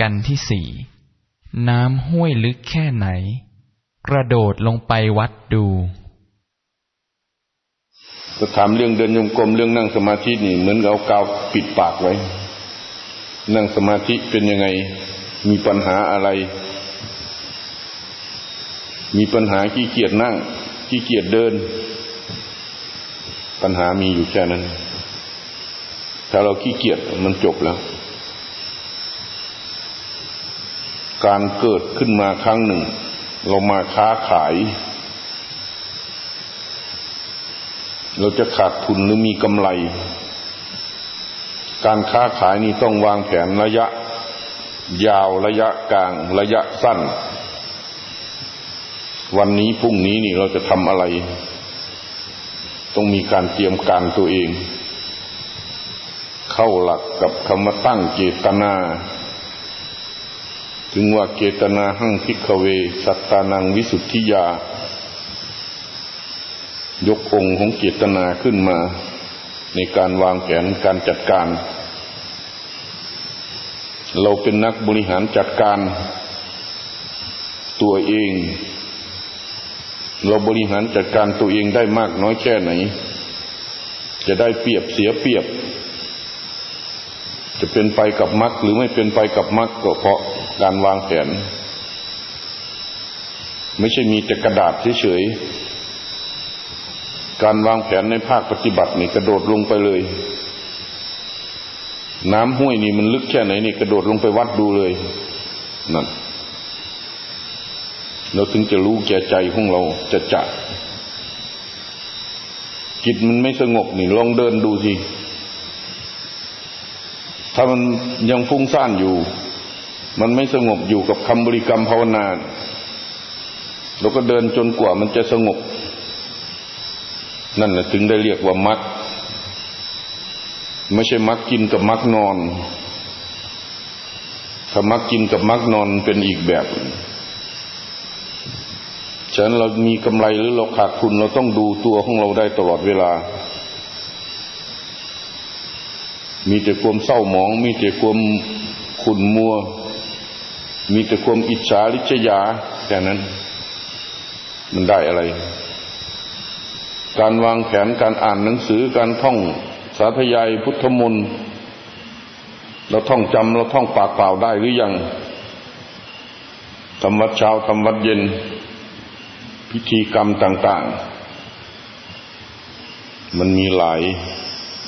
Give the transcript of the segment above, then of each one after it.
กันที่สี่น้ำห้วยลึกแค่ไหน กระโดดลงไปวัดดูจะถามเรื่องเดินยมกลมเรื่องนั่งสมาธินี่ เหมือนเอากาวปิดปากไว้ นั่งสมาธิเป็นยังไง มีปัญหาอะไร มีปัญหาขี้เกียจนั่งขี้เกียจเดิน ปัญหามีอยู่แค่นั้น ถ้าเราขี้เกียจมันจบแล้ว การเกิดขึ้นมาครั้งหนึ่ง เรามาค้าขาย เราจะขาดทุนหรือมีกำไร การค้าขายนี่ต้องวางแผนระยะ ยาวระยะกลางระยะสั้น วันนี้พรุ่งนี้นี่เราจะทำอะไร ต้องมีการเตรียมการตัวเอง เข้าหลักกับคำว่าตั้งเจตนา ถึงว่าเจตนาหั่งพิกเว สัตตานังวิสุทธิยา ยกองค์ของเจตนาขึ้นมา ในการวางแผนการจัดการ เราเป็นนักบริหารจัดการ ตัวเอง เราบริหารจัดการตัวเองได้มากน้อยแค่ไหน จะได้เปรียบเสียเปรียบจะเป็นไปกับมรรคหรือไม่เป็นไปกับมรรคก็เพราะ การวางแผน ไม่ใช่มีแต่กระดาษเฉยๆ การวางแผนในภาคปฏิบัตินี่กระโดดลงไปเลย น้ำห้วยนี่มันลึกแค่ไหนนี่กระโดดลงไปวัดดูเลยนั่นเราถึงจะรู้แก่ใจของเราจะจัดจิตมันไม่สงบนี่ลองเดินดูสิถ้ามันยังฟุ้งซ่านอยู่ มันไม่สงบอยู่กับคำบริกรรมภาวนาเราก็เดินจนกว่ามันจะสงบ นั่นแหละถึงได้เรียกว่ามัดไม่ใช่มักกินกับมักนอน ถ้ามักกินกับมักนอนเป็นอีกแบบ ฉะนั้นเรามีกำไรหรือเราขาดทุนเราต้องดูตัวของเราได้ตลอดเวลา มีแต่ความเศร้าหมอง มีแต่ความขุ่นมัว มีแต่ความอิจฉาริษยาแค่นั้น มันได้อะไร การวางแผนการอ่านหนังสือการท่องสาธยายพุทธมนต์เราท่องจำเราท่องปากเปล่าได้หรือยังทำวัดเช้าทำวัดเย็น พิธีกรรมต่าง ๆ มันมีหลาย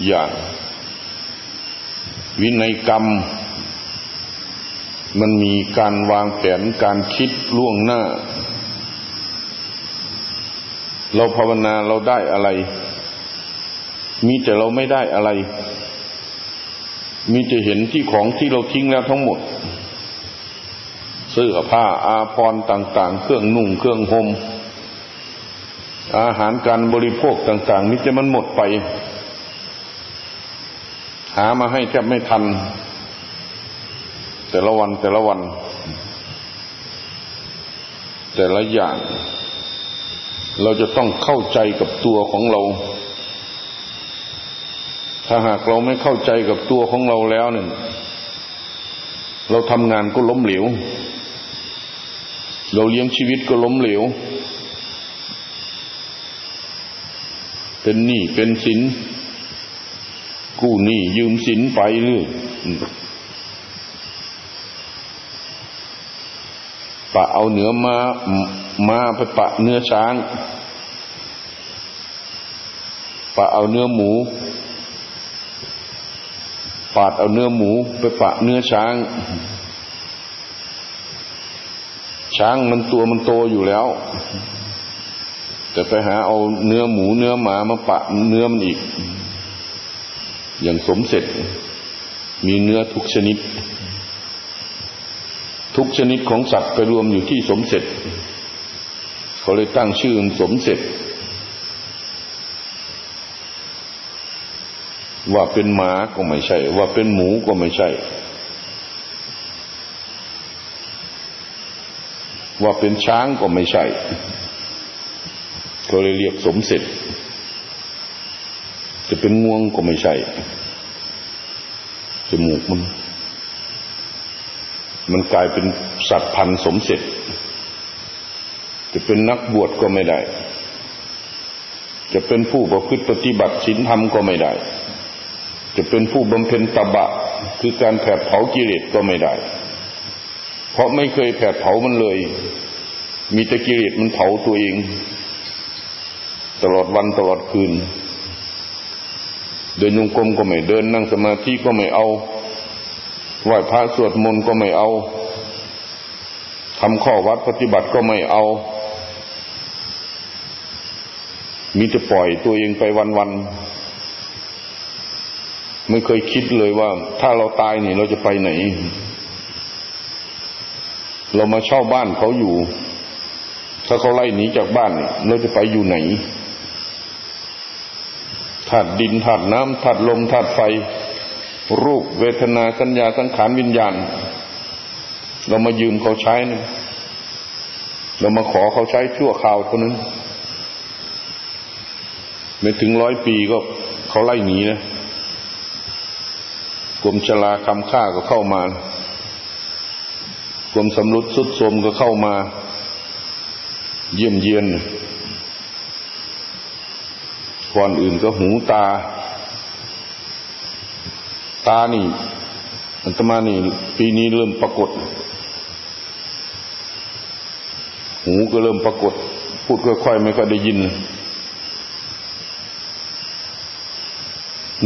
อย่าง วินัยกรรม มันมีการวางแผนการคิดล่วงหน้า เราภาวนาเราได้อะไร มีแต่เราไม่ได้อะไร มีแต่เห็นที่ของที่เราทิ้งแล้วทั้งหมด เสื้อผ้าอาภรณ์ต่าง ๆ เครื่องนุ่งเครื่องห่มอาหารการบริโภคต่างๆนี่จะมันหมดไป หามาให้แทบไม่ทัน แต่ละวันแต่ละวัน แต่ละอย่าง เราจะต้องเข้าใจกับตัวของเรา ถ้าหากเราไม่เข้าใจกับตัวของเราแล้วเนี่ยเราทำงานก็ล้มเหลว เราเลี้ยงชีวิตก็ล้มเหลว เป็นหนี้เป็นสินกู้หนี้ยืมสินไปเรื่อย ปะเอาเนื้อมามาไปปะเนื้อช้าง ปะเอาเนื้อหมู ปาดเอาเนื้อหมู ไปปะเนื้อช้าง ช้างมันตัวมันโตอยู่แล้ว แต่ไปหาเอาเนื้อหมูเนื้อหมามาปะเนื้อมันอีก อย่างสมเสร็จ มีเนื้อทุกชนิด ทุกชนิดของสัตว์ไปรวมอยู่ที่สมเสร็จเขาเลยตั้งชื่อสมเสร็จ ว่าเป็นหมาก็ไม่ใช่ ว่าเป็นหมูก็ไม่ใช่ ว่าเป็นช้างก็ไม่ใช่ก็เลยเรียกสมเสร็จ จะเป็นงวงก็ไม่ใช่จมูกมัน มันกลายเป็นสัตว์พันสมเสร็จ จะเป็นนักบวชก็ไม่ได้ จะเป็นผู้ประพฤติปฏิบัติศีลธรรมก็ไม่ได้ จะเป็นผู้บำเพ็ญตบะ คือการแผดเผากิเลสก็ไม่ได้ เพราะไม่เคยแผดเผามันเลย มีแต่กิเลสมันเผาตัวเอง ตลอดวันตลอดคืน เดินยงกลมก็ไม่เดินนั่งสมาธิก็ไม่เอา ไหว้พระสวดมนต์ก็ไม่เอาทำข้อวัดปฏิบัติก็ไม่เอา มีจะปล่อยตัวเองไปวันๆ ไม่เคยคิดเลยว่า ถ้าเราตายนี่เราจะไปไหน เรามาเช่าบ้านเขาอยู่ ถ้าเขาไล่หนีจากบ้าน เราจะไปอยู่ไหนธาตุดินธาตุน้ำธาตุลมธาตุไฟ รูปเวทนาสัญญาสังขารวิญญาณ เรามายืมเขาใช้นะเรามาขอเขาใช้ชั่วคราวเท่านั้น ไม่ถึงร้อยปีก็เขาไล่หนีนะกรมชลาคำค่าก็เข้ามากรมสำรุดสุดสมก็เข้ามา เยี่ยมเยียนก่อนอื่นก็หูตาานี่อันตมานี่ ปีนี้เริ่มปรากฏ หูก็เริ่มปรากฏ พูดค่อยๆไม่ค่อยได้ยิน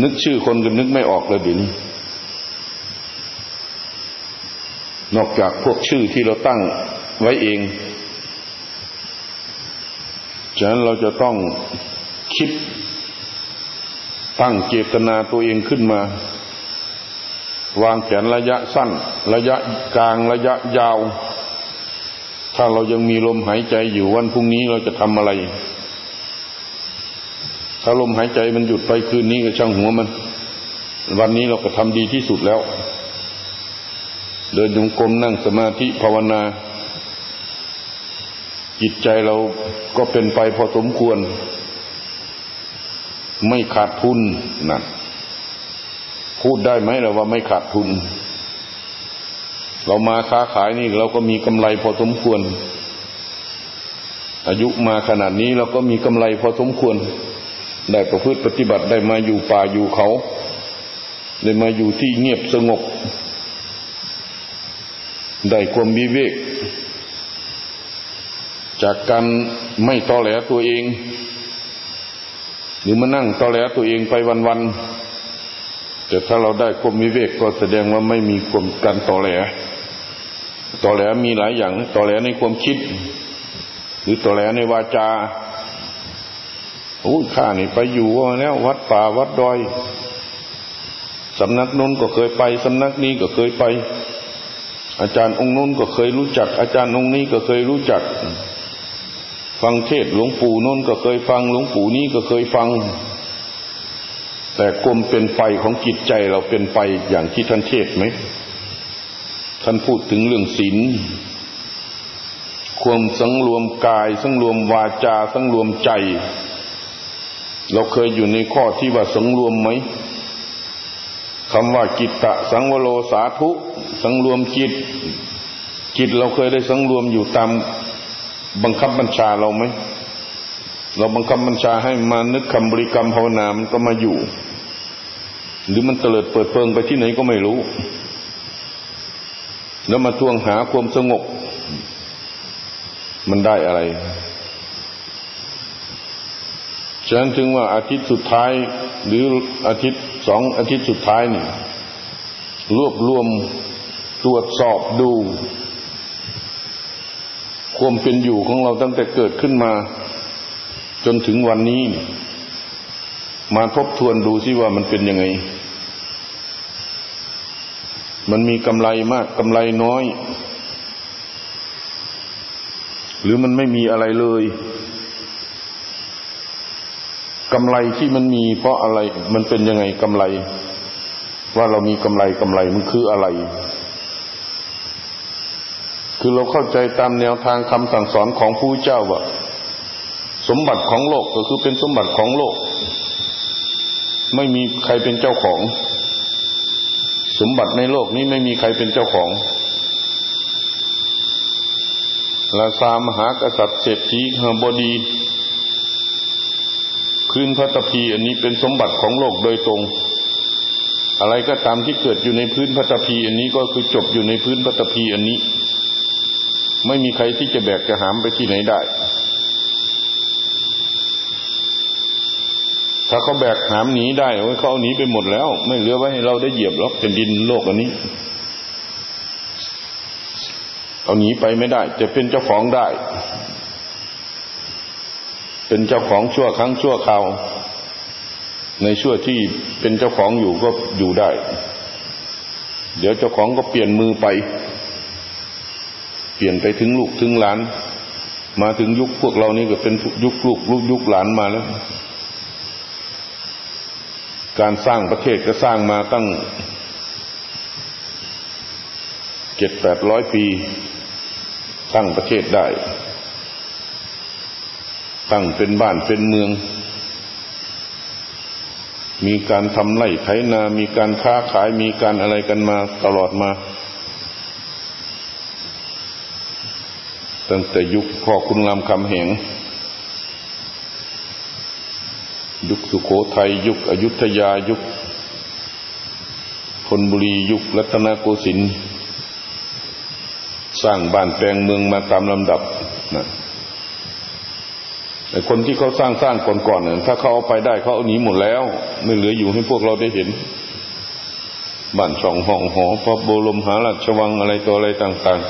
นึกชื่อคนก็นึกไม่ออกเลยเดี๋ยวนี้นอกจากพวกชื่อที่เราตั้งไว้เอง ฉะนั้นเราจะต้องคิดตั้งเจตนาตัวเองขึ้นมา วางแผนระยะสั้น ระยะกลางระยะยาว ถ้าเรายังมีลมหายใจอยู่วันพรุ่งนี้เราจะทำอะไร ถ้าลมหายใจมันหยุดไปคืนนี้ก็ช่างหัวมัน วันนี้เราก็ทำดีที่สุดแล้ว เดินจงกรมนั่งสมาธิภาวนา จิตใจเราก็เป็นไปพอสมควร ไม่ขาดทุนนั่น พูดได้ไหมเราว่าไม่ขาดทุน เรามาค้าขายนี่เราก็มีกำไรพอสมควร อายุมาขนาดนี้เราก็มีกำไรพอสมควร ได้ประพฤติปฏิบัติได้มาอยู่ป่าอยู่เขา ได้มาอยู่ที่เงียบสงบ ได้ความวิเวก จากการไม่ตอแหลตัวเอง หรือมานั่งตอแหลตัวเองไปวันๆ แต่ถ้าเราได้ความวิเวกก็แสดงว่าไม่มีความการต่อแหลต่อแหลมีหลายอย่างต่อแหลในความคิด หรือต่อแหลในวาจาโอ้ข้านี่ไปอยู่ว่าแล้ว วัดป่าวัดดอยสำนักนู้นก็เคยไปสำนักนี้ก็เคยไป อาจารย์องค์นู้นก็เคยรู้จัก อาจารย์องค์นี้ก็เคยรู้จัก ฟังเทศหลวงปู่นู้นก็เคยฟังหลวงปู่นี้ก็เคยฟัง แต่กลมเป็นไปของจิตใจเราเป็นไปอย่างที่ท่านเทศไหม ท่านพูดถึงเรื่องศีลความสังรวมกาย สังรวมวาจา สังรวมใจ เราเคยอยู่ในข้อที่ว่าสังรวมไหมคำว่าจิตตะ สังวโรสาธุ สังรวมจิต จิตเราเคยได้สังรวมอยู่ตามบังคับบัญชาเราไหม เราบังคับบัญชาให้มานึกคำบริกรรมภาวนามันก็มาอยู่ หรือมันเตลิดเปิดเปิงไปที่ไหนก็ไม่รู้ แล้วมาทวงหาความสงบ มันได้อะไรฉะนั้นถึงว่าอาทิตย์สุดท้าย หรืออาทิตย์สองอาทิตย์สุดท้ายนี่รวบรวมตรวจสอบดู ความเป็นอยู่ของเราตั้งแต่เกิดขึ้นมา จนถึงวันนี้ มาทบทวนดูซิว่ามันเป็นยังไง มันมีกำไรมากกำไรน้อย หรือมันไม่มีอะไรเลยกำไรที่มันมีเพราะอะไร มันเป็นยังไงกำไร ว่าเรามีกำไรกำไรมันคืออะไร คือเราเข้าใจตามแนวทางคำสั่งสอนของผู้เจ้าว่า สมบัติของโลกก็คือเป็นสมบัติของโลก ไม่มีใครเป็นเจ้าของ สมบัติในโลกนี้ไม่มีใครเป็นเจ้าของลาซามหากษัตริย์เศรษฐีฮบดีคืนพระตะพีอันนี้เป็นสมบัติของโลกโดยตรง อะไรก็ตามที่เกิดอยู่ในพื้นพระตะพีอันนี้ก็คือจบอยู่ในพื้นพระตะพีอันนี้ ไม่มีใครที่จะแบกจะหามไปที่ไหนได้ ถ้าเขาแบกหามหนีได้เขาเอาหนีไปหมดแล้ว ไม่เหลือไว้ให้เราได้เหยียบหรอกแผ่นดินโลกอันนี้ เอาหนีไปไม่ได้ จะเป็นเจ้าของได้ เป็นเจ้าของชั่วครั้งชั่วคราวในชั่วที่เป็นเจ้าของอยู่ก็อยู่ได้ เดี๋ยวเจ้าของก็เปลี่ยนมือไป เปลี่ยนไปถึงลูกถึงหลาน มาถึงยุคพวกเรานี่ก็เป็นยุคลูกลูกยุคหลานมาแล้ว การสร้างประเทศก็สร้างมาตั้งเจ็ดแปดร้อยปีตั้งประเทศได้ ตั้งเป็นบ้านเป็นเมือง มีการทำไร่ไถนา มีการค้าขาย มีการอะไรกันมาตลอดมา ตั้งแต่ยุคพ่อคุณรามคำแหง ยุคสุโขทัยยุคอยุธยายุคธนบุรียุครัตนโกสินทร์สร้างบ้านแปลงเมืองมาตามลำดับนะแต่คนที่เขาสร้างสร้างก่อนๆเนี่ยถ้าเขาเอาไปได้เขาเอาหนีหมดแล้ว ไม่เหลืออยู่ให้พวกเราได้เห็นบ้านช่องห้องหอพระบรมหาราชวังอะไรตัวอะไรต่าง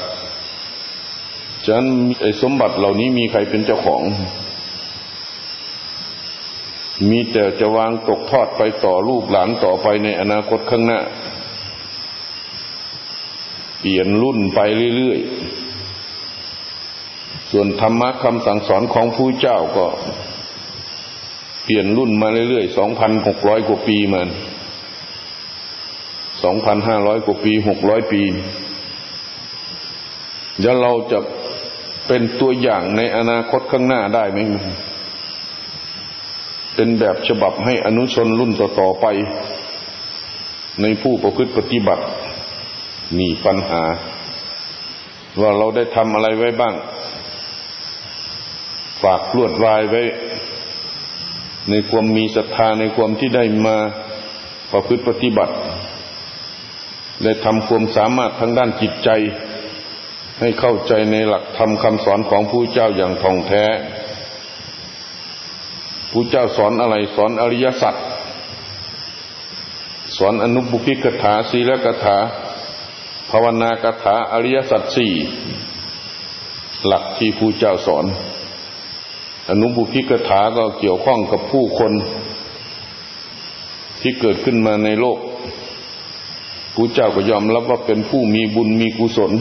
ๆ ฉะนั้นไอ้สมบัติเหล่านี้มีใครเป็นเจ้าของ มีแต่จะวางตกทอดไปต่อลูกหลานต่อไปในอนาคตข้างหน้า เปลี่ยนรุ่นไปเรื่อยๆ ส่วนธรรมะคำสั่งสอนของผู้เจ้าก็ เปลี่ยนรุ่นมาเรื่อยๆสองพันหกร้อยกว่าปีมันสองพันห้าร้อยกว่าปีหกร้อยปีแล้วเราจะเป็นตัวอย่างในอนาคตข้างหน้าได้ไหม เป็นแบบฉบับให้อนุชนรุ่นต่อๆไป ในผู้ประพฤติปฏิบัติมีปัญหา ว่าเราได้ทำอะไรไว้บ้าง ฝากลวดลายไว้ ในความมีศรัทธาในความที่ได้มาประพฤติปฏิบัติได้ทำความสามารถทางด้านจิตใจ ให้เข้าใจในหลักธรรมคำสอนของผู้เจ้าอย่างท่องแท้ ผู้เจ้าสอนอะไรสอนอริยสัจสอนอนุบุพิกถาศีลกถา ภาวนากถาอริยสัจสี่หลักที่ผู้เจ้าสอน อนุบุพิกถาก็เกี่ยวข้องกับผู้คน ที่เกิดขึ้นมาในโลกผู้เจ้าก็ยอมรับว่าเป็นผู้มีบุญมีกุศล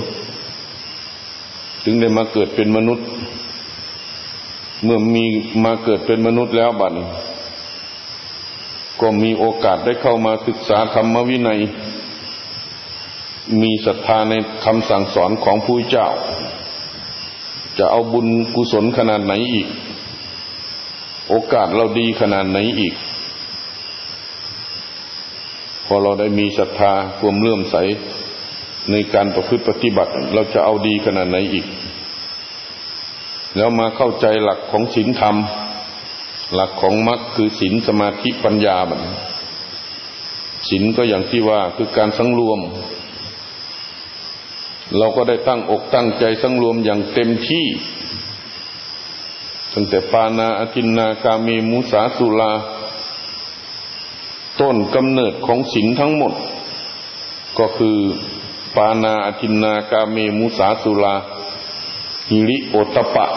ถึงได้มาเกิดเป็นมนุษย์ เมื่อมีมาเกิดเป็นมนุษย์แล้วบัดก็มีโอกาสได้เข้ามาศึกษาธรรมวินัย มีศรัทธาในคำสั่งสอนของผู้เจ้า จะเอาบุญกุศลขนาดไหนอีก โอกาสเราดีขนาดไหนอีก พอเราได้มีศรัทธาความเลื่อมใสในการประพฤติปฏิบัติ เราจะเอาดีขนาดไหนอีก แล้วมาเข้าใจหลักของศีลธรรม หลักของมรรคคือศีลสมาธิปัญญาบันศีลก็อย่างที่ว่าคือการสังรวม เราก็ได้ตั้งอกตั้งใจสังรวมอย่างเต็มที่ ตั้งแต่ปานาอธินนากามีมุสาสุลา ต้นกำเนิดของศีลทั้งหมด ก็คือปานาอธินนากามีมุสาสุลา หิริโอตปะ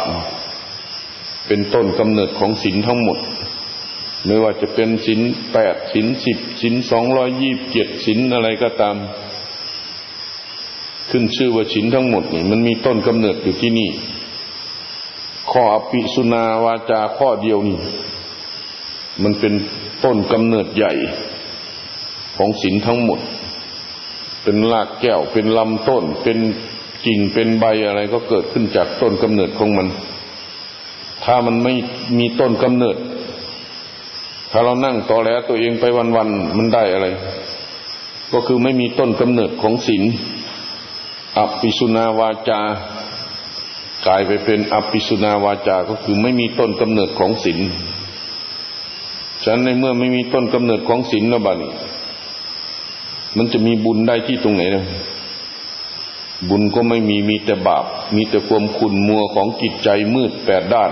เป็นต้นกำเนิดของศีลทั้งหมด ไม่ว่าจะเป็นศีลแปดศีลสิบศีลสองร้อยยี่บเจ็ดศีลอะไรก็ตาม ขึ้นชื่อว่าฉินทั้งหมดนี่มันมีต้นกำเนิดอยู่ที่นี่ ข้ออภิสุนาวาจาข้อเดียวนี่มันเป็นต้นกำเนิดใหญ่ของศีลทั้งหมด เป็นรากแก้วเป็นลำต้นเป็น กิ่งเป็นใบอะไรก็เกิดขึ้นจากต้นกำเนิดของมัน ถ้ามันไม่มีต้นกำเนิด ถ้าเรานั่งตอแล้วตัวเองไปวันๆมันได้อะไร ก็คือไม่มีต้นกำเนิดของศีลอภิสุนาวาจากลายไปเป็นอภิสุนาวาจา ก็คือไม่มีต้นกำเนิดของศีลฉะนั้นในเมื่อไม่มีต้นกำเนิดของศีลแล้วบัดนี้มันจะมีบุญได้ที่ตรงไหนนะ บุญก็ไม่มีมีแต่บาป มีแต่ความขุ่นมัวของจิตใจมืดแปดด้าน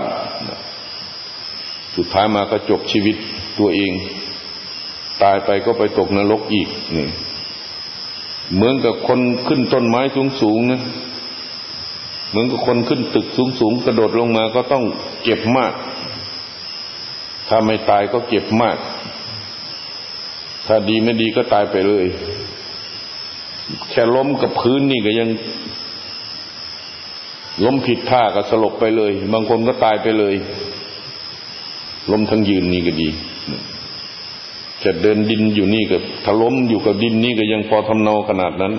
สุดท้ายมาก็จบชีวิตตัวเอง ตายไปก็ไปตกนรกอีกนี่เหมือนกับคนขึ้นต้นไม้สูงสูงนะเหมือนกับคนขึ้นตึกสูงสูงกระโดดลงมาก็ต้องเก็บมาก ถ้าไม่ตายก็เก็บมาก ถ้าดีไม่ดีก็ตายไปเลย แค่ล้มกับพื้นนี่ก็ยัง ล้มผิดท่าก็สลบไปเลย บางคนก็ตายไปเลย ล้มทั้งยืนนี่ก็ดีจะเดินดินอยู่นี่กับถล้มอยู่กับดินนี่ก็ยังพอทำเนาขนาดนั้น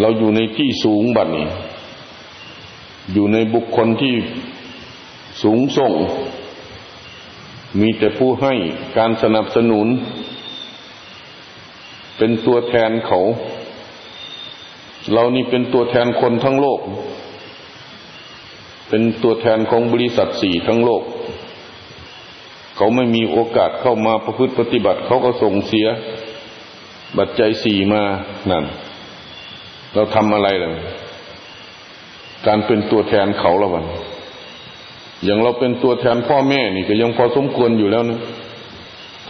เราอยู่ในที่สูงบัดนี้ อยู่ในบุคคลที่สูงส่ง มีแต่ผู้ให้การสนับสนุน เป็นตัวแทนเขา เรานี่เป็นตัวแทนคนทั้งโลก เป็นตัวแทนของบริษัทสี่ทั้งโลก เขาไม่มีโอกาสเข้ามาประพฤติปฏิบัติ เขาก็ส่งเสีย บัตรใจสี่มานั่น เราทำอะไรล่ะการเป็นตัวแทนเขาละวันอย่างเราเป็นตัวแทนพ่อแม่นี่ก็ยังพอสมควรอยู่แล้วนะ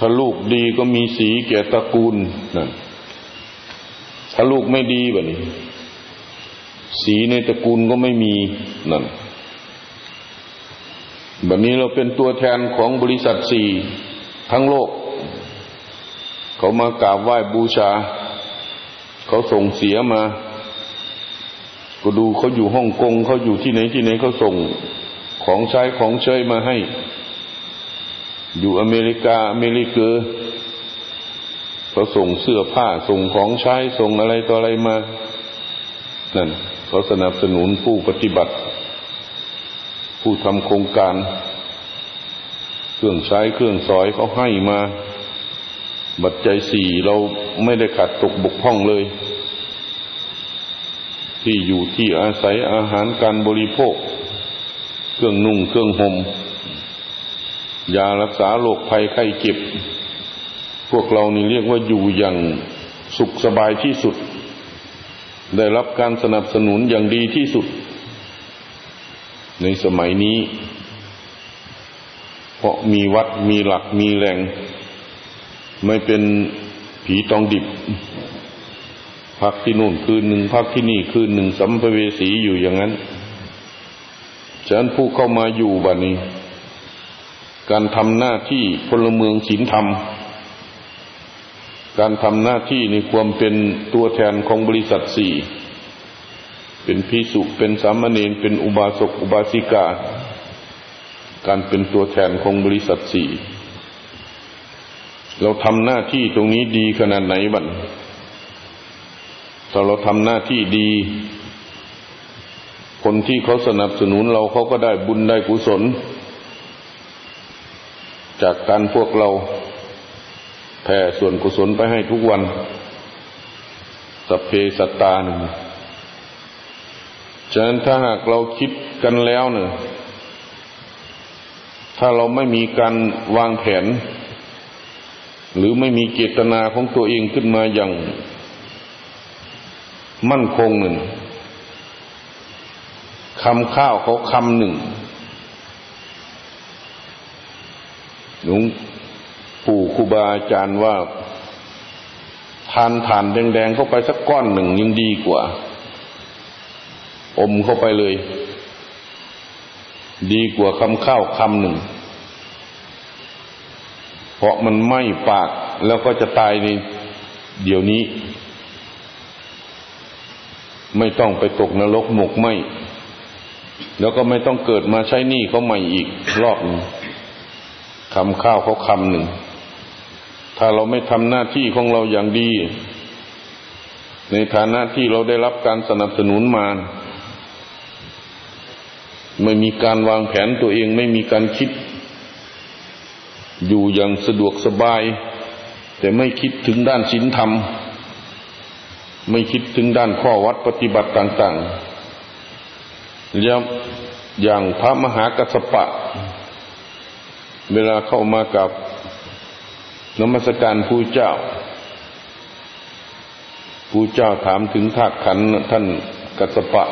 ถ้าลูกดีก็มีสีแก่ตระกูลนั่นถ้าลูกไม่ดีแบบนี้ สีในตระกูลก็ไม่มีนั่นแบบนี้เราเป็นตัวแทนของบริษัทสี่ทั้งโลก เขามากราบไหว้บูชา เขาส่งเสียมา ก็ดูเขาอยู่ฮ่องกงเขาอยู่ที่ไหนที่ไหนเขาส่งของใช้ของเชยมาให้ อยู่อเมริกาอเมริกาเขาส่งเสื้อผ้าส่งของใช้ส่งอะไรต่ออะไรมานั่นเขาสนับสนุนผู้ปฏิบัติ ผู้ทำโครงการ เครื่องใช้เครื่องสอยเขาให้มา บัตรใจสี่เราไม่ได้ขาดตกบกพร่องเลย ที่อยู่ที่อาศัยอาหารการบริโภค เครื่องนุ่งเครื่องหม่ม ยารักษาโรคภัยไข้เจ็บ พวกเรานี่เรียกว่าอยู่อย่างสุขสบายที่สุด ได้รับการสนับสนุนอย่างดีที่สุด ในสมัยนี้ เพราะมีวัดมีหลักมีแหล่ง ไม่เป็นผีตองดิบ พักที่นู่นคืนหนึ่งพักที่นี่คืนหนึ่งสัมภเวสีอยู่อย่างนั้นฉะนั้นผู้เข้ามาอยู่บัดนี้ การทำหน้าที่พลเมืองศีลธรรม การทำหน้าที่ในความเป็นตัวแทนของบริษัทสี่ เป็นพิสุเป็นสามเณรเป็นอุบาสกอุบาสิกา การเป็นตัวแทนของบริษัทสี่ เราทำหน้าที่ตรงนี้ดีขนาดไหนบันถ้าเราทำหน้าที่ดี คนที่เขาสนับสนุนเราเขาก็ได้บุญได้กุศล จากการพวกเราแผ่ส่วนกุศลไปให้ทุกวัน สัพเพสัตตาหนึ่งฉะนั้นถ้าหากเราคิดกันแล้วเนี่ยถ้าเราไม่มีการวางแผน หรือไม่มีเจตนาของตัวเองขึ้นมาอย่าง มั่นคงหนึ่งคำข้าวเขาคำหนึ่ง หลวงปู่ครูบาอาจารย์ว่าทานฐานแดงๆเข้าไปสักก้อนหนึ่งยังดีกว่า อมเข้าไปเลย ดีกว่าคำข้าวคำหนึ่ง เพราะมันไหม้ปากแล้วก็จะตายในเดี๋ยวนี้ ไม่ต้องไปตกนรกหมกไหมแล้วก็ไม่ต้องเกิดมาใช้หนี้เขาใหม่อีกรอบนึง คำข้าวเขาคำหนึ่ง ถ้าเราไม่ทำหน้าที่ของเราอย่างดี ในฐานะที่เราได้รับการสนับสนุนมา ไม่มีการวางแผนตัวเองไม่มีการคิด อยู่อย่างสะดวกสบาย แต่ไม่คิดถึงด้านศีลธรรม ไม่คิดถึงด้านข้อวัดปฏิบัติต่าง ๆ แล้วอย่างพระมหากัสสปะ เวลาเข้ามากับนมัสการผู้เจ้าผู้เจ้าถามถึงธาตุขันท่านกัสปะ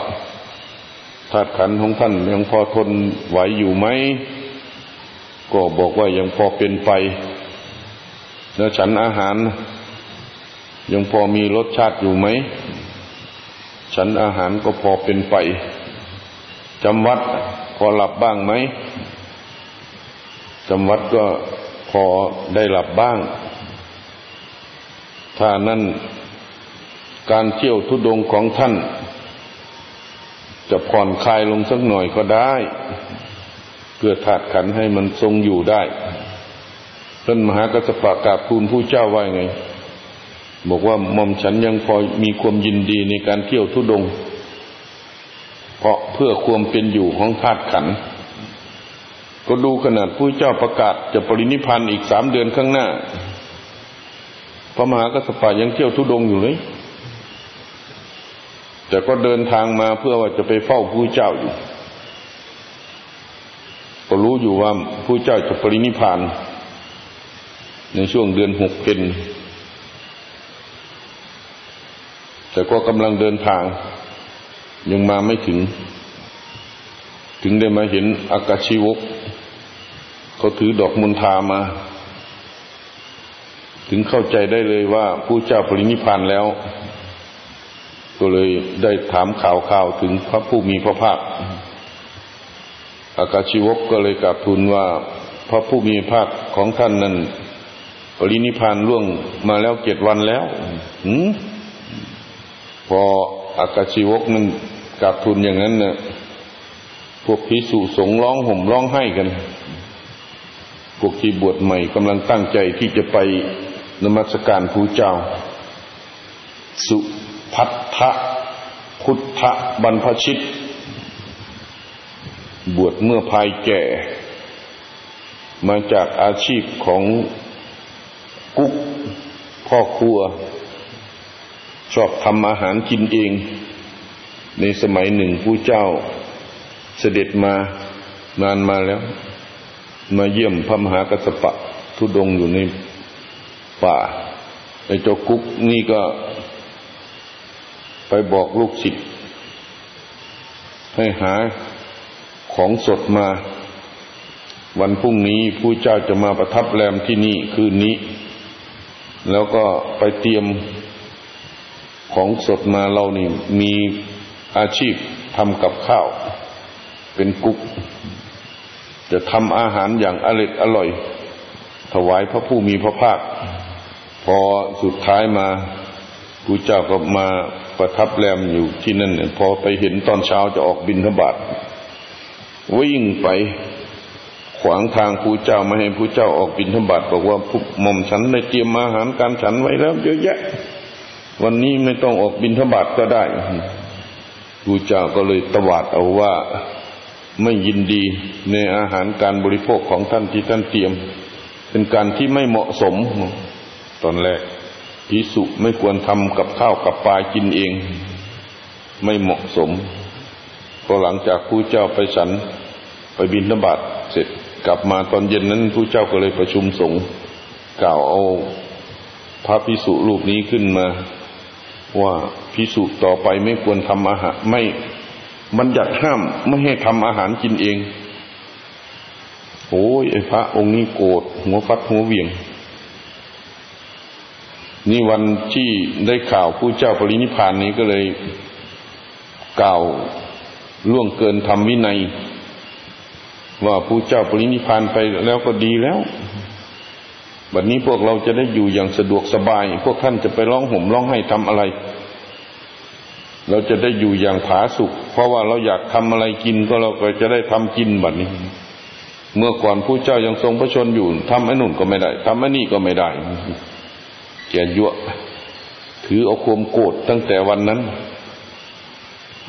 ธาตุขันของท่านยังพอทนไหวอยู่ไหมก็บอกว่ายังพอเป็นไป แล้วฉันอาหาร ยังพอมีรสชาติอยู่ไหม ฉันอาหารก็พอเป็นไปจำวัดพอหลับบ้างไหม จำวัดก็พอได้หลับบ้าง ถ้านั้นการเที่ยวทุดงของท่าน จะผ่อนคลายลงสักหน่อยก็ได้เพื่อถาดขันให้มันทรงอยู่ได้ท่านมหากัสปะกาบทูลผู้เจ้าว่าไง บอกว่าหม่อมฉันยังพอมีความยินดีในการเที่ยวทุดง เพราะเพื่อความเป็นอยู่ของธาตุขันธ์ ก็ดูขนาดผู้เจ้าประกาศจะปรินิพานอีกสามเดือนข้างหน้า พระมหากัสปะยังเที่ยวทุดงอยู่เลย แต่ก็เดินทางมาเพื่อว่าจะไปเฝ้าผู้เจ้าอยู่ก็รู้อยู่ว่าผู้เจ้าจะปรินิพาน ในช่วงเดือนหกเป็น แต่ก็กำลังเดินทาง ยังมาไม่ถึง ถึงได้มาเห็นอากาชิวก เขาถือดอกมุนทามา ถึงเข้าใจได้เลยว่าผู้เจ้าปรินิพานแล้ว ก็เลยได้ถามข่าวข่าวถึงพระผู้มีพระภาค อากาชิวกก็เลยกราบทูลว่าพระผู้มีพระภาคของท่านนั้นปรินิพานล่วงมาแล้วเจ็ดวันแล้วหืพออากาชิวกนั้นกราบทูลอย่างนั้นเนะ่ะพวกพิสุสงร้องห่มร้องไห้กัน พวกที่บวชใหม่กำลังตั้งใจที่จะไปนมัสการผู้เจ้า สุพัทธพุทธบรรพชิต บวชเมื่อภายแก่ มาจากอาชีพของกุ๊กพ่อครัว ชอบทำอาหารกินเอง ในสมัยหนึ่งผู้เจ้าเสด็จมานานมาแล้ว มาเยี่ยมพระมหากัสปะ ทุดงอยู่ในป่าไอ้เจ้ากุ๊กนี่ก็ไปบอกลูกศิษย์ให้หาของสดมา วันพรุ่งนี้ผู้เจ้าจะมาประทับแรมที่นี่คืนนี้ แล้วก็ไปเตรียมของสดมาเรานี่มีอาชีพทำกับข้าว เป็นกุ๊ก จะทำอาหารอย่างอร่อยอร่อย ถวายพระผู้มีพระภาค พอสุดท้ายมาผู้เจ้าก็มาประทับแรมอยู่ที่นั่นพอไปเห็นตอนเช้าจะออกบินทบาทวิ่งไปขวางทางผู้เจ้าไม่ให้ผู้เจ้าออกบินทบาทบอกว่าผู้หม่อมฉันได้เตรียมอาหารการฉันไว้แล้วเยอะแยะ วันนี้ไม่ต้องออกบินทบาทก็ได้ผู้เจ้าก็เลยตวาดเอาว่า ไม่ยินดีในอาหารการบริโภคของท่านที่ท่านเตรียม เป็นการที่ไม่เหมาะสม ตอนแรกพิสุไม่ควรทำกับข้าวกับปลากินเอง ไม่เหมาะสมพอหลังจากผู้เจ้าไปฉันไปบินนบาตเสร็จกลับมาตอนเย็นนั้นผู้เจ้าก็เลยประชุมสงฆ์กล่าวเอาพระพิสุรูปนี้ขึ้นมา ว่าพิสุต่อไปไม่ควรทำอาหารไม่ บัญญัติห้ามไม่ให้ทำอาหารกินเอง โอ้ยไอ้พระองค์นี้โกรธหัวฟัดหัวเวียง นี่วันที่ได้ข่าวผู้เจ้าปรินิพานนี้ก็เลยกล่าวล่วงเกินธรรมวินัย ว่าผู้เจ้าปรินิพานไปแล้วก็ดีแล้วบัดนนี้พวกเราจะได้อยู่อย่างสะดวกสบาย พวกท่านจะไปร้องห่มร้องไห้ทำอะไร เราจะได้อยู่อย่างผาสุกเพราะว่าเราอยากทำอะไรกินก็เราก็จะได้ทำกินแบบนี้ เมื่อก่อนผู้เจ้ายังทรงพระชนอยู่ทำไอ้นุ่นก็ไม่ได้ทำไอ้นี่ก็ไม่ได้แกยั่วถือเอาความโกรธตั้งแต่วันนั้น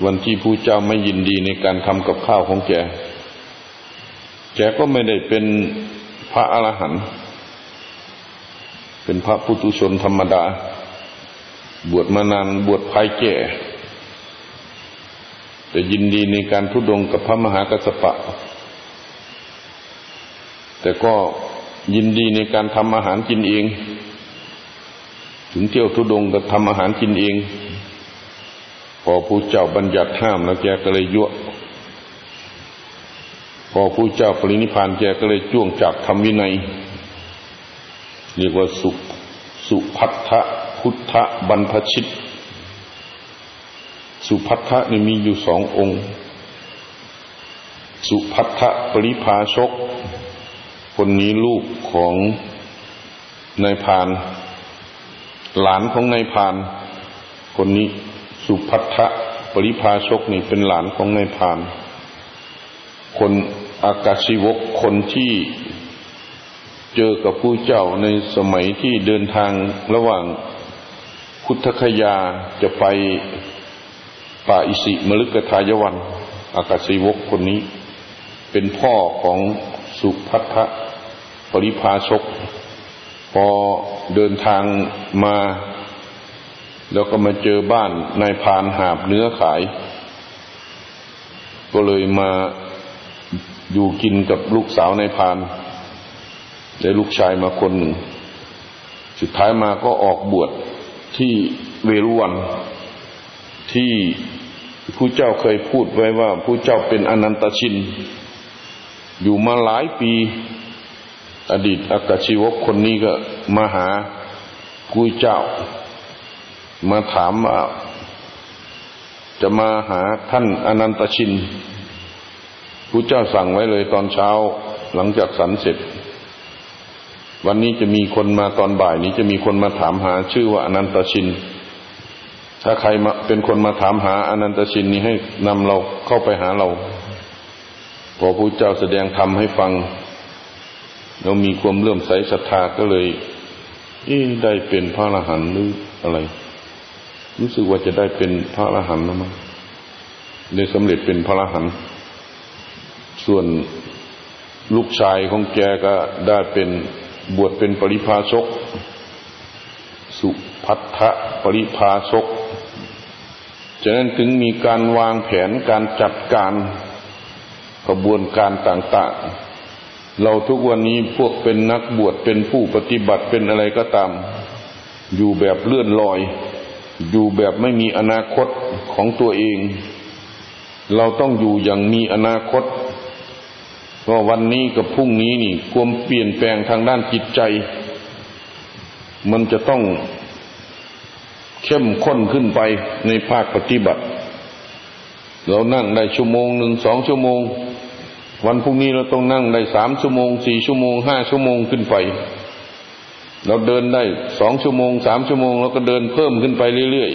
วันที่ผู้เจ้าไม่ยินดีในการทำกับข้าวของแกแกก็ไม่ได้เป็นพระอรหันต์เป็นพระพุทุชนธรรมดา บวชมานานบวชภายแก่ แต่ยินดีในการทุดงกับพระมหากัสปะ แต่ก็ยินดีในการทำอาหารกินเอง ถึงเที่ยวทุดงก็ทำอาหารกินเอง พอผู้เจ้าบัญญัติห้ามแล้วแกก็เลยยั่วพอผู้เจ้าปรินิพานแกก็เลยจ้วงจับทำวินัยเรียกว่าสุสุพัทธพุทธบรรพชิต สุพัทธะนี่มีอยู่สององค์ สุพัทธะปริภาชก คนนี้ลูกของนายพาน หลานของนายพาน คนนี้สุพัทธะปริภาชกนี่เป็นหลานของนายพาน คนอากาศิวกคนที่เจอกับผู้เจ้าในสมัยที่เดินทางระหว่างพุทธคยาจะไป ป่าอิสิมฤกทายวัน อากาศิวกคนนี้ เป็นพ่อของสุพัทธะปริภาชก พอเดินทางมา แล้วก็มาเจอบ้านนายพานหาบเนื้อขาย ก็เลยมาอยู่กินกับลูกสาวนายพานได้ลูกชายมาคนหนึ่ง สุดท้ายมาก็ออกบวชที่เวรุวัน ที่ผู้เจ้าเคยพูดไว้ว่าผู้เจ้าเป็นอนันตชิน อยู่มาหลายปี อดีตอากาชีวกคนนี้ก็มาหาผู้เจ้า มาถามว่าจะมาหาท่านอนันตชินผู้เจ้าสั่งไว้เลยตอนเช้าหลังจากสันเสร็จ วันนี้จะมีคนมาตอนบ่ายนี้จะมีคนมาถามหาชื่อว่าอนันตชิน ถ้าใครมาเป็นคนมาถามหาอนันตชินนี้ให้นำเราเข้าไปหาเรา พอผู้เจ้าแสดงธรรมให้ฟัง เรามีความเลื่อมใสศรัทธาก็เลยได้เป็นพระอรหันต์หรืออะไร รู้สึกว่าจะได้เป็นพระอรหันต์นะมั้งได้สำเร็จเป็นพระอรหันต์ส่วนลูกชายของแกก็ได้เป็นบวชเป็นปริพาชก สุพัทธปริพาชก ฉะนั้นถึงมีการวางแผนการจัดการกระบวนการต่างๆ เราทุกวันนี้พวกเป็นนักบวชเป็นผู้ปฏิบัติเป็นอะไรก็ตาม อยู่แบบเลื่อนลอย อยู่แบบไม่มีอนาคตของตัวเอง เราต้องอยู่อย่างมีอนาคตว่าวันนี้กับพรุ่งนี้นี่ความเปลี่ยนแปลงทางด้านจิตใจ มันจะต้อง เข้มข้นขึ้นไปในภาคปฏิบัติ เรานั่งได้ชั่วโมงหนึ่งสองชั่วโมง วันพรุ่งนี้เราต้องนั่งได้สามชั่วโมงสี่ชั่วโมงห้าชั่วโมงขึ้นไป เราเดินได้สองชั่วโมงสามชั่วโมงเราก็เดินเพิ่มขึ้นไปเรื่อย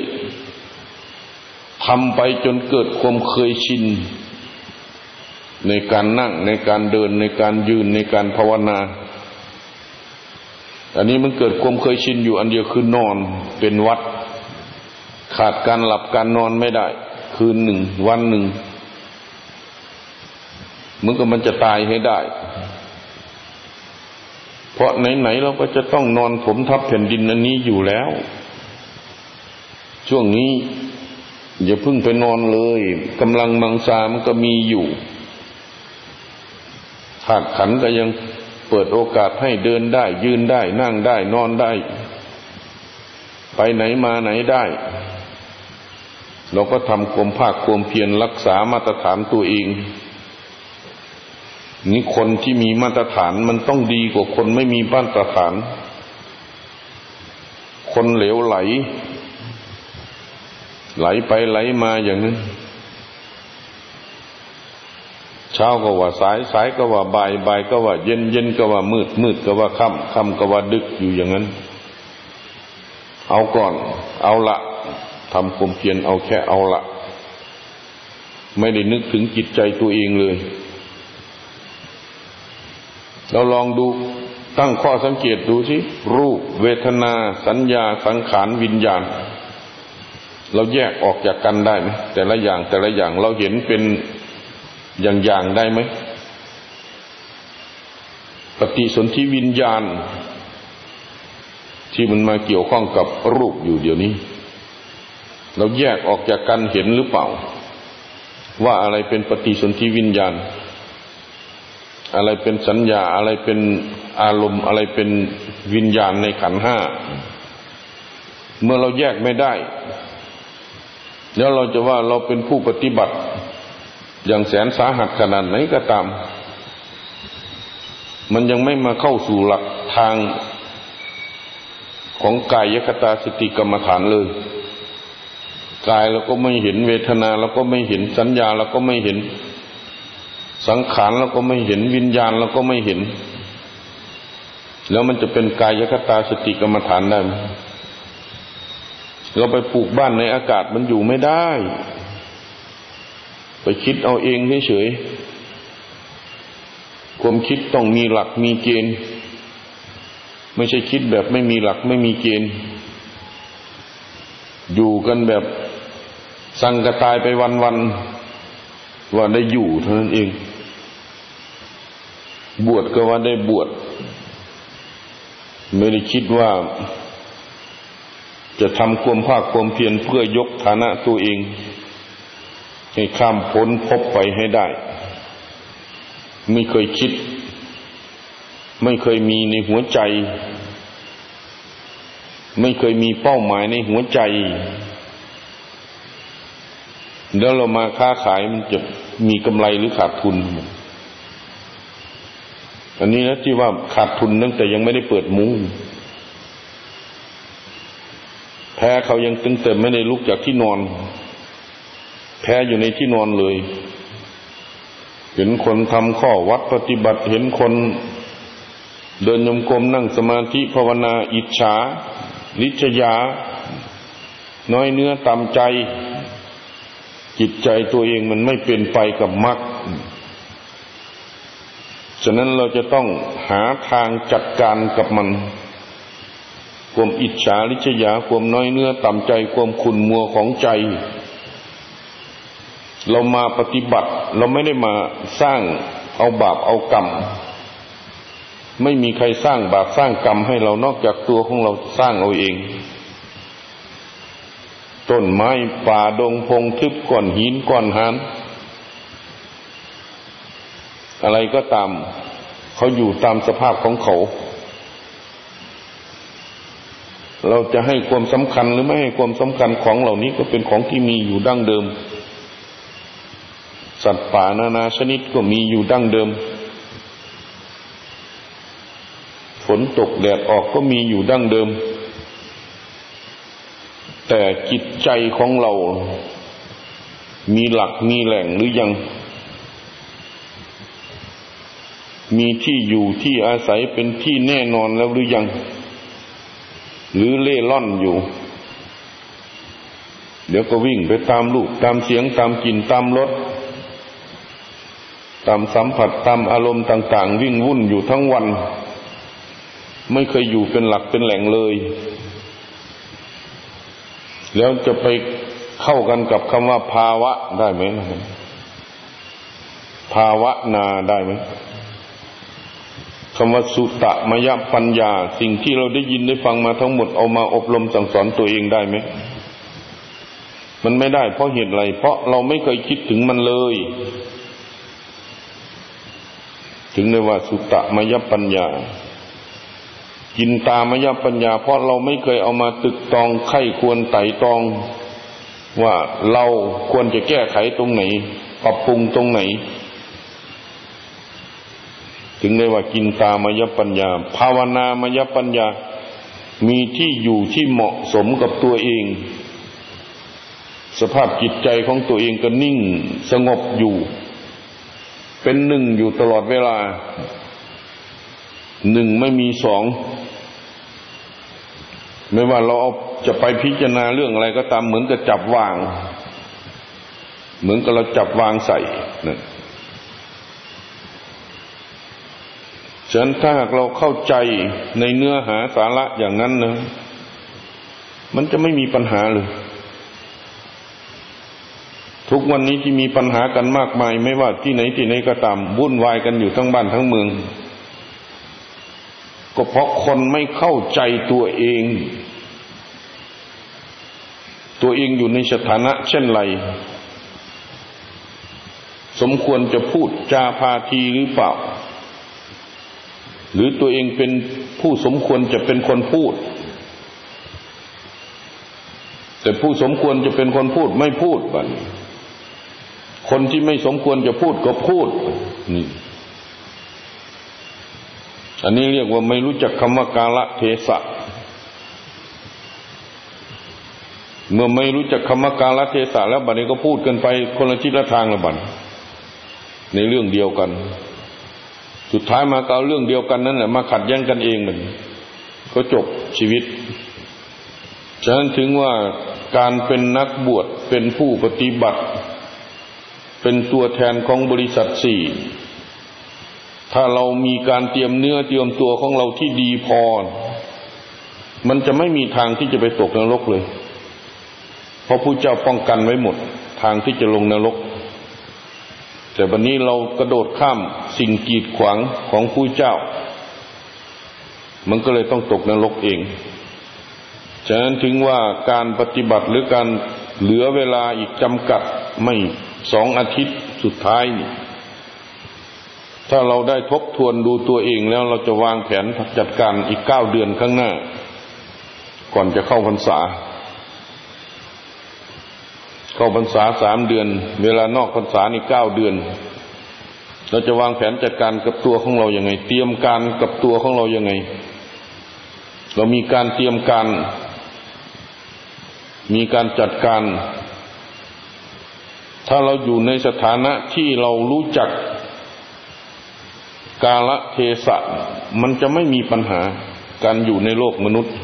ๆทำไปจนเกิดความเคยชิน ในการนั่งในการเดินในการยืนในการภาวนาอันนี้มันเกิดความเคยชินอยู่อันเดียวคือนอนเป็นวัด ขาดการหลับการนอนไม่ได้ คืนหนึ่ง วันหนึ่งมันก็มันจะตายให้ได้ เพราะไหนๆเราก็จะต้องนอนผมทับแผ่นดินอันนี้อยู่แล้ว ช่วงนี้อย่าพึ่งไปนอนเลยกำลังมังสามันก็มีอยู่ธาตุขันก็ยังเปิดโอกาสให้เดินได้ ยืนได้ นั่งได้ นอนได้ ไปไหนมาไหนได้ เราก็ทำความภาคความเพียรรักษามาตรฐานตัวเอง นี่คนที่มีมาตรฐานมันต้องดีกว่าคนไม่มีมาตรฐาน คนเหลวไหล ไหลไปไหลมาอย่างนั้นเช้าก็ว่าสายสายก็ว่าบ่ายบ่ายก็ว่าเย็นเย็นก็ว่ามืดมืดก็ว่าค่ำค่ำก็ว่าดึกอยู่อย่างนั้น เอาก่อน เอาละ ทำความเพียรเอาแค่เอาละไม่ได้นึกถึงจิตใจตัวเองเลย เราลองดูตั้งข้อสังเกตดูสิรูป เวทนา สัญญา สังขารวิญญาณ เราแยกออกจากกันได้ไหมแต่ละอย่างแต่ละอย่างเราเห็นเป็นอย่างๆได้ไหมปฏิสนธิวิญญาณ ที่มันมาเกี่ยวข้องกับรูปอยู่เดี๋ยวนี้ เราแยกออกจากกันเห็นหรือเปล่า ว่าอะไรเป็นปฏิสนธิวิญญาณ อะไรเป็นสัญญาอะไรเป็นอารมณ์ อะไรเป็นวิญญาณในขันห้า เมื่อเราแยกไม่ได้ แล้วเราจะว่าเราเป็นผู้ปฏิบัติ อย่างแสนสาหัสขนาดไหนก็ตาม มันยังไม่มาเข้าสู่หลักทางของกายคตาสติกรรมฐานเลย กายเราก็ไม่เห็นเวทนาเราก็ไม่เห็นสัญญาเราก็ไม่เห็น สังขารเราก็ไม่เห็นวิญญาณเราก็ไม่เห็น แล้วมันจะเป็นกายคตาสติกรรมฐานได้ไหมเราไปปลูกบ้านในอากาศมันอยู่ไม่ได้ ไปคิดเอาเองเฉยๆความคิดต้องมีหลักมีเกณฑ์ ไม่ใช่คิดแบบไม่มีหลักไม่มีเกณฑ์อยู่กันแบบ สั่งกระตายไปวันๆว่าได้อยู่เท่านั้นเอง บวชก็ว่าได้บวชไม่ได้คิดว่าจะทำความภาคความเพียรเพื่อยกฐานะตัวเอง ให้ข้ามพ้นพบไปให้ได้ ไม่เคยคิด ไม่เคยมีในหัวใจ ไม่เคยมีเป้าหมายในหัวใจ แล้วเรามาค้าขายมันจะมีกำไรหรือขาดทุน อันนี้นะที่ว่าขาดทุนตั้งแต่ยังไม่ได้เปิดมุ้งแพ้เขายังตึงเต็มไม่ได้ลุกจากที่นอน แพ้อยู่ในที่นอนเลย เห็นคนทำข้อวัดปฏิบัติเห็นคน เดินยมกลมนั่งสมาธิภาวนาอิจฉาลิษยา น้อยเนื้อต่ำใจ จิตใจตัวเองมันไม่เป็นไปกับมรรคฉะนั้นเราจะต้องหาทางจัดการกับมัน ความอิจฉาลิษยาความน้อยเนื้อต่ำใจความขุ่นมัวของใจ เรามาปฏิบัติ เราไม่ได้มาสร้างเอาบาปเอากรรม ไม่มีใครสร้างบาปสร้างกรรมให้เรานอกจากตัวของเราสร้างเอาเอง ต้นไม้ป่าดงพงทึบก้อนหินก้อนหานอะไรก็ตาม เขาอยู่ตามสภาพของเขา เราจะให้ความสำคัญหรือไม่ให้ความสำคัญของเหล่านี้ก็เป็นของที่มีอยู่ดั้งเดิม สัตว์ป่านานาชนิดก็มีอยู่ดั้งเดิม ฝนตกแดดออกก็มีอยู่ดั้งเดิม แต่จิตใจของเรา มีหลักมีแหล่งหรือยัง มีที่อยู่ที่อาศัยเป็นที่แน่นอนแล้วหรือยัง หรือเล่ล่อนอยู่ เดี๋ยวก็วิ่งไปตามลูกตามเสียงตามกลิ่นตามรสตามสัมผัสตามอารมณ์ต่าง ๆ วิ่งวุ่นอยู่ทั้งวัน ไม่เคยอยู่เป็นหลักเป็นแหล่งเลย แล้วจะไปเข้ากันกับคำว่าภาวะได้ไหมภาวะนาได้ไหมคำว่าสุตะมยปัญญา สิ่งที่เราได้ยินได้ฟังมาทั้งหมดเอามาอบรมสั่งสอนตัวเองได้ไหมมันไม่ได้เพราะเหตุอะไร เพราะเราไม่เคยคิดถึงมันเลย ถึงในว่าสุตะมยปัญญา กินตามยปัญญา เพราะเราไม่เคยเอามาตึกตองไข้ควรไต่ตอง ว่าเราควรจะแก้ไขตรงไหน ปรับปรุงตรงไหน ถึงได้ว่ากินตามยปัญญา ภาวนามยปัญญา มีที่อยู่ที่เหมาะสมกับตัวเอง สภาพจิตใจของตัวเองก็นิ่งสงบอยู่ เป็นหนึ่งอยู่ตลอดเวลา หนึ่งไม่มีสองไม่ว่าเราเอาจะไปพิจารณาเรื่องอะไรก็ตามเหมือนกับจับวาง เหมือนกับเราจับวางใส่นั่นฉะนั้นถ้าหากเราเข้าใจในเนื้อหาสาระอย่างนั้นนะ มันจะไม่มีปัญหาเลย ทุกวันนี้ที่มีปัญหากันมากมาย ไม่ว่าที่ไหนที่ไหนก็ตามวุ่นวายกันอยู่ทั้งบ้านทั้งเมือง ก็เพราะคนไม่เข้าใจตัวเอง ตัวเองอยู่ในสถานะเช่นไร สมควรจะพูดจาพาทีหรือเปล่า หรือตัวเองเป็นผู้สมควรจะเป็นคนพูด แต่ผู้สมควรจะเป็นคนพูดไม่พูดบัดคนที่ไม่สมควรจะพูดก็พูดนี่ อันนี้เรียกว่าไม่รู้จักคำว่ากาละเทศะ เมื่อไม่รู้จักคำว่ากาลเทศะแล้วบัดนี้ก็พูดกันไปคนละทิศละทางละบัดในเรื่องเดียวกัน สุดท้ายมาก็เอาเรื่องเดียวกันนั่นแหละมาขัดแย้งกันเองมันก็จบชีวิต ฉะนั้นถึงว่าการเป็นนักบวชเป็นผู้ปฏิบัติ เป็นตัวแทนของบริษัทสี่ ถ้าเรามีการเตรียมเนื้อเตรียมตัวของเราที่ดีพอ มันจะไม่มีทางที่จะไปตกนรกเลย เพราะผู้เจ้าป้องกันไว้หมด ทางที่จะลงนรก แต่วันนี้เรากระโดดข้ามสิ่งกีดขวางของผู้เจ้า มันก็เลยต้องตกนรกเอง ฉะนั้นถึงว่าการปฏิบัติหรือการเหลือเวลาอีกจำกัดไม่สองอาทิตย์สุดท้ายนี่ ถ้าเราได้ทบทวนดูตัวเองแล้วเราจะวางแผนจัดการอีกเก้าเดือนข้างหน้า ก่อนจะเข้าพรรษา เข้าพรรษาสามเดือน เวลานอกพรรษานี่เก้าเดือน เราจะวางแผนจัดการกับตัวของเราอย่างไง เตรียมการกับตัวของเราอย่างไง เรามีการเตรียมการ มีการจัดการ ถ้าเราอยู่ในสถานะที่เรารู้จัก กาละเทศะมันจะไม่มีปัญหาการอยู่ในโลกมนุษย์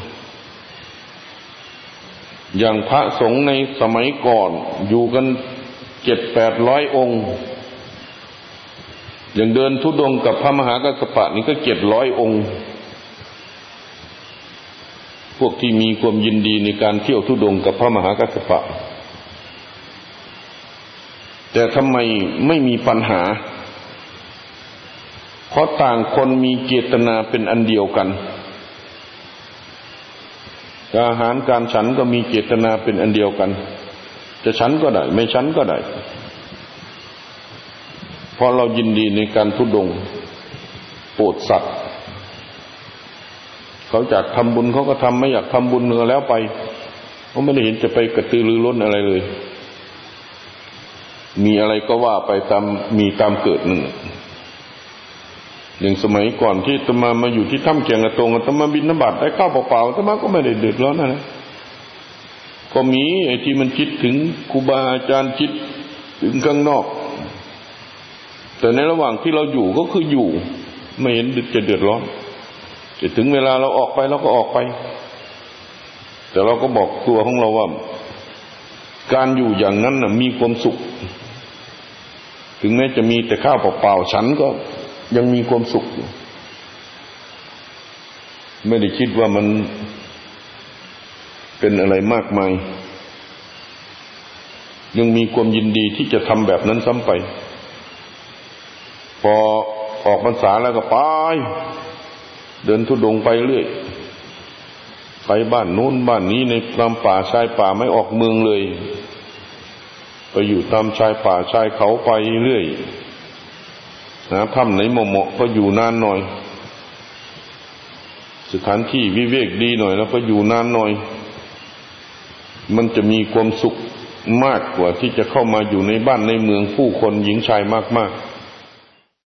อย่างพระสงฆ์ในสมัยก่อนอยู่กันเจ็ดแปดร้อยองค์ อย่างเดินทุดงกับพระมหากัสปะนี่ก็เจ็ดร้อยองค์ พวกที่มีความยินดีในการเที่ยวทุดงกับพระมหากัสปะ แต่ทำไมไม่มีปัญหา ราะต่างคนมีเจตนาเป็นอันเดียวกันอาหารการฉันก็มีเจตนาเป็นอันเดียวกัน จะฉันก็ได้ ไม่ฉันก็ได้เพราะเรายินดีในการทุดงโปรดสัตว์ เขาอยากทำบุญเขาก็ทำไม่อยากทำบุญเนื้อแล้วไปเขาไม่ได้เห็นจะไปกระตือรือร้นอะไรเลย มีอะไรก็ว่าไปตามมีตามเกิดนั่น อย่างสมัยก่อนที่ตมามาอยู่ที่ถ้ำเกียงกระตรงตมาบินน้ำบัตได้ข้าวเปล่าๆตมาก็ไม่ได้เดือดร้อนอะไรก็มีไอ้ที่มันคิดถึงครูบาอาจารย์คิดถึงข้างนอก แต่ในระหว่างที่เราอยู่ก็คืออยู่ ไม่เห็นจะเดือดร้อนจะถึงเวลาเราออกไปเราก็ออกไป แต่เราก็บอกตัวของเราว่า การอยู่อย่างนั้นนะมีความสุข ถึงแม้จะมีแต่ข้าวเปล่าๆฉันก็ ยังมีความสุขอยู่ ไม่ได้คิดว่ามันเป็นอะไรมากมาย ยังมีความยินดีที่จะทำแบบนั้นซ้ำไป พอออกพรรษาแล้วก็ไปเดินทุดงไปเรื่อย ไปบ้านนู้นบ้านนี้ในลำป่าชายป่าไม่ออกเมืองเลย ไปอยู่ตามชายป่าชายเขาไปเรื่อย นะถ้ำไหนเหมาะก็อยู่นานหน่อย สถานที่วิเวกดีหน่อย แล้วก็อยู่นานหน่อย มันจะมีความสุขมากกว่าที่จะเข้ามาอยู่ในบ้านในเมืองผู้คนหญิงชายมากๆ